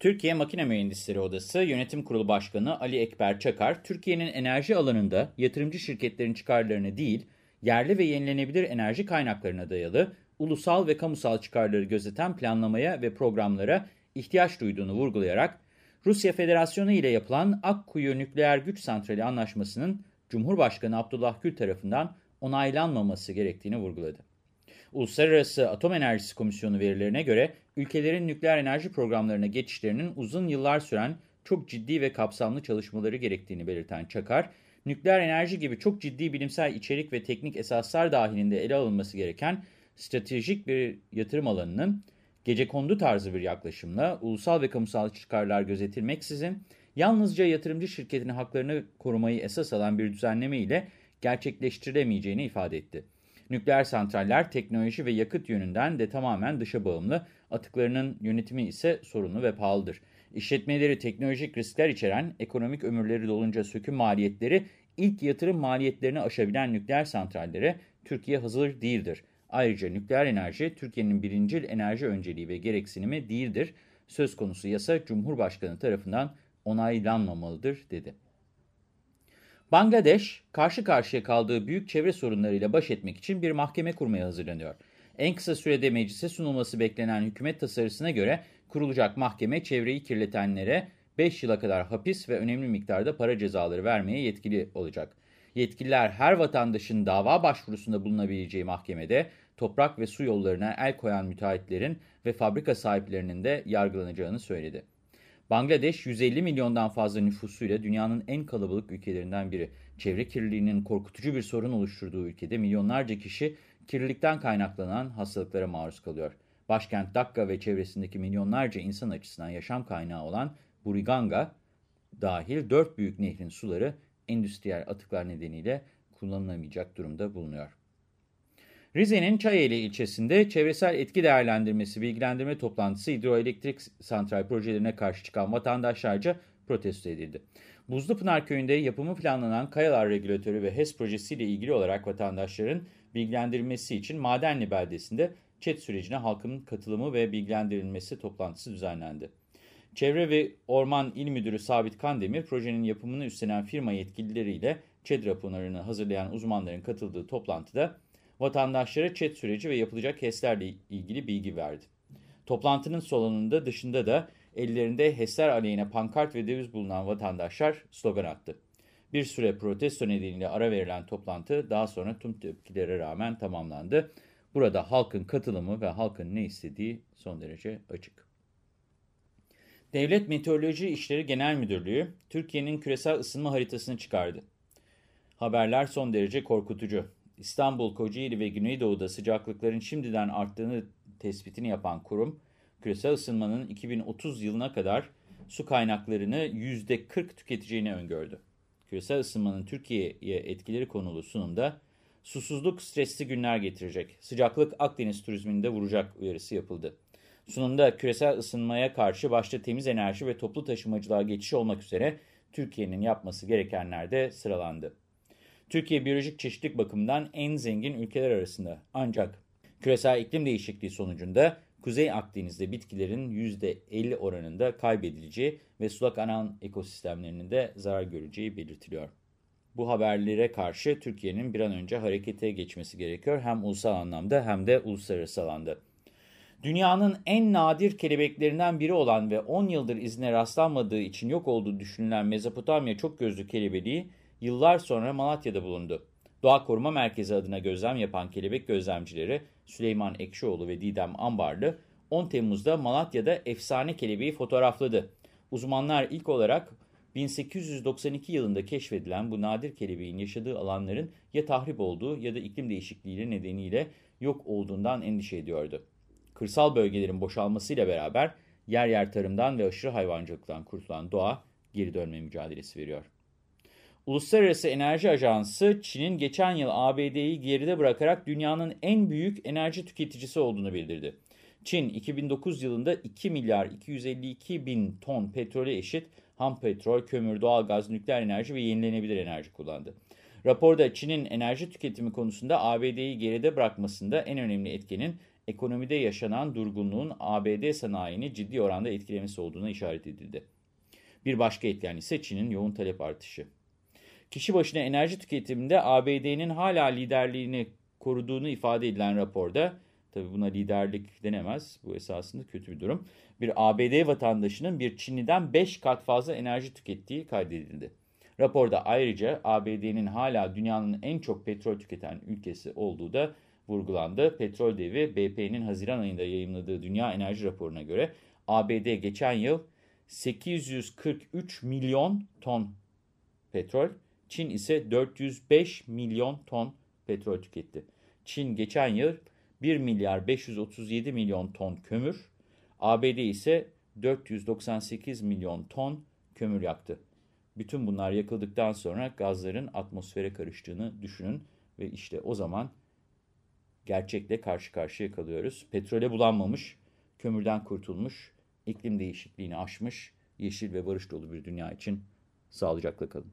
Türkiye Makine Mühendisleri Odası Yönetim Kurulu Başkanı Ali Ekber Çakar, Türkiye'nin enerji alanında yatırımcı şirketlerin çıkarlarına değil, yerli ve yenilenebilir enerji kaynaklarına dayalı ulusal ve kamusal çıkarları gözeten planlamaya ve programlara ihtiyaç duyduğunu vurgulayarak, Rusya Federasyonu ile yapılan Akkuyu Nükleer Güç Santrali Anlaşması'nın Cumhurbaşkanı Abdullah Gül tarafından onaylanmaması gerektiğini vurguladı. Uluslararası Atom Enerjisi Komisyonu verilerine göre ülkelerin nükleer enerji programlarına geçişlerinin uzun yıllar süren çok ciddi ve kapsamlı çalışmaları gerektiğini belirten Çakar, nükleer enerji gibi çok ciddi bilimsel içerik ve teknik esaslar dahilinde ele alınması gereken stratejik bir yatırım alanının gece kondu tarzı bir yaklaşımla ulusal ve kamusal çıkarlar gözetilmeksizin yalnızca yatırımcı şirketin haklarını korumayı esas alan bir düzenleme ile gerçekleştirilemeyeceğini ifade etti. Nükleer santraller teknoloji ve yakıt yönünden de tamamen dışa bağımlı, atıklarının yönetimi ise sorunlu ve pahalıdır. İşletmeleri teknolojik riskler içeren, ekonomik ömürleri dolunca söküm maliyetleri ilk yatırım maliyetlerini aşabilen nükleer santrallere Türkiye hazır değildir. Ayrıca nükleer enerji Türkiye'nin birincil enerji önceliği ve gereksinimi değildir. Söz konusu yasa Cumhurbaşkanı tarafından onaylanmamalıdır dedi. Bangladeş, karşı karşıya kaldığı büyük çevre sorunlarıyla baş etmek için bir mahkeme kurmaya hazırlanıyor. En kısa sürede meclise sunulması beklenen hükümet tasarısına göre kurulacak mahkeme çevreyi kirletenlere 5 yıla kadar hapis ve önemli miktarda para cezaları vermeye yetkili olacak. Yetkililer her vatandaşın dava başvurusunda bulunabileceği mahkemede toprak ve su yollarına el koyan müteahhitlerin ve fabrika sahiplerinin de yargılanacağını söyledi. Bangladeş 150 milyondan fazla nüfusuyla dünyanın en kalabalık ülkelerinden biri. Çevre kirliliğinin korkutucu bir sorun oluşturduğu ülkede milyonlarca kişi kirlilikten kaynaklanan hastalıklara maruz kalıyor. Başkent Dakka ve çevresindeki milyonlarca insan açısından yaşam kaynağı olan Buriganga dahil dört büyük nehrin suları endüstriyel atıklar nedeniyle kullanılamayacak durumda bulunuyor. Rize'nin Çayeli ilçesinde çevresel etki değerlendirmesi bilgilendirme toplantısı hidroelektrik santral projelerine karşı çıkan vatandaşlarca protesto edildi. Buzlupınar köyünde yapımı planlanan Kayalar Regülatörü ve HES projesiyle ilgili olarak vatandaşların bilgilendirilmesi için Madenli beldesinde çet sürecine halkın katılımı ve bilgilendirilmesi toplantısı düzenlendi. Çevre ve Orman İl Müdürü Sabit Kandemir, projenin yapımını üstlenen firma yetkilileriyle ÇED raporlarını hazırlayan uzmanların katıldığı toplantıda vatandaşlara çet süreci ve yapılacak HES'lerle ilgili bilgi verdi. Toplantının salonunda dışında da ellerinde HES'ler aleyhine pankart ve döviz bulunan vatandaşlar slogan attı. Bir süre protesto nedeniyle ara verilen toplantı daha sonra tüm tepkilere rağmen tamamlandı. Burada halkın katılımı ve halkın ne istediği son derece açık. Devlet Meteoroloji İşleri Genel Müdürlüğü Türkiye'nin küresel ısınma haritasını çıkardı. Haberler son derece korkutucu. İstanbul, Kocaeli ve Güneydoğu'da sıcaklıkların şimdiden arttığını tespitini yapan kurum, küresel ısınmanın 2030 yılına kadar su kaynaklarını %40 tüketeceğini öngördü. Küresel ısınmanın Türkiye'ye etkileri konulu sunumda, susuzluk stresli günler getirecek, sıcaklık Akdeniz turizminde vuracak uyarısı yapıldı. Sunumda küresel ısınmaya karşı başta temiz enerji ve toplu taşımacılığa geçiş olmak üzere Türkiye'nin yapması gerekenler de sıralandı. Türkiye biyolojik çeşitlilik bakımından en zengin ülkeler arasında. Ancak küresel iklim değişikliği sonucunda Kuzey Akdeniz'de bitkilerin %50 oranında kaybedileceği ve sulak alan ekosistemlerinin de zarar göreceği belirtiliyor. Bu haberlere karşı Türkiye'nin bir an önce harekete geçmesi gerekiyor hem ulusal anlamda hem de uluslararası alanda. Dünyanın en nadir kelebeklerinden biri olan ve 10 yıldır izine rastlanmadığı için yok olduğu düşünülen Mezopotamya çok gözlü kelebeği yıllar sonra Malatya'da bulundu. Doğa Koruma Merkezi adına gözlem yapan kelebek gözlemcileri Süleyman Ekşioğlu ve Didem Ambarlı 10 Temmuz'da Malatya'da efsane kelebeği fotoğrafladı. Uzmanlar ilk olarak 1892 yılında keşfedilen bu nadir kelebeğin yaşadığı alanların ya tahrip olduğu ya da iklim değişikliği nedeniyle yok olduğundan endişe ediyordu. Kırsal bölgelerin boşalmasıyla beraber yer yer tarımdan ve aşırı hayvancılıktan kurtulan doğa geri dönme mücadelesi veriyor. Uluslararası Enerji Ajansı, Çin'in geçen yıl ABD'yi geride bırakarak dünyanın en büyük enerji tüketicisi olduğunu bildirdi. Çin, 2009 yılında 2 milyar 252 bin ton petrole eşit ham petrol, kömür, doğalgaz, nükleer enerji ve yenilenebilir enerji kullandı. Raporda Çin'in enerji tüketimi konusunda ABD'yi geride bırakmasında en önemli etkenin ekonomide yaşanan durgunluğun ABD sanayini ciddi oranda etkilemesi olduğuna işaret edildi. Bir başka etken ise Çin'in yoğun talep artışı. Kişi başına enerji tüketiminde ABD'nin hala liderliğini koruduğunu ifade edilen raporda, tabi buna liderlik denemez, bu esasında kötü bir durum, bir ABD vatandaşının bir Çinliden 5 kat fazla enerji tükettiği kaydedildi. Raporda ayrıca ABD'nin hala dünyanın en çok petrol tüketen ülkesi olduğu da vurgulandı. Petrol devi BP'nin Haziran ayında yayınladığı Dünya Enerji Raporu'na göre ABD geçen yıl 843 milyon ton petrol, Çin ise 405 milyon ton petrol tüketti. Çin geçen yıl 1 milyar 537 milyon ton kömür, ABD ise 498 milyon ton kömür yaktı. Bütün bunlar yakıldıktan sonra gazların atmosfere karıştığını düşünün ve işte o zaman gerçekle karşı karşıya kalıyoruz. Petrole bulanmamış, kömürden kurtulmuş, iklim değişikliğini aşmış, yeşil ve barış dolu bir dünya için sağlıcakla kalın.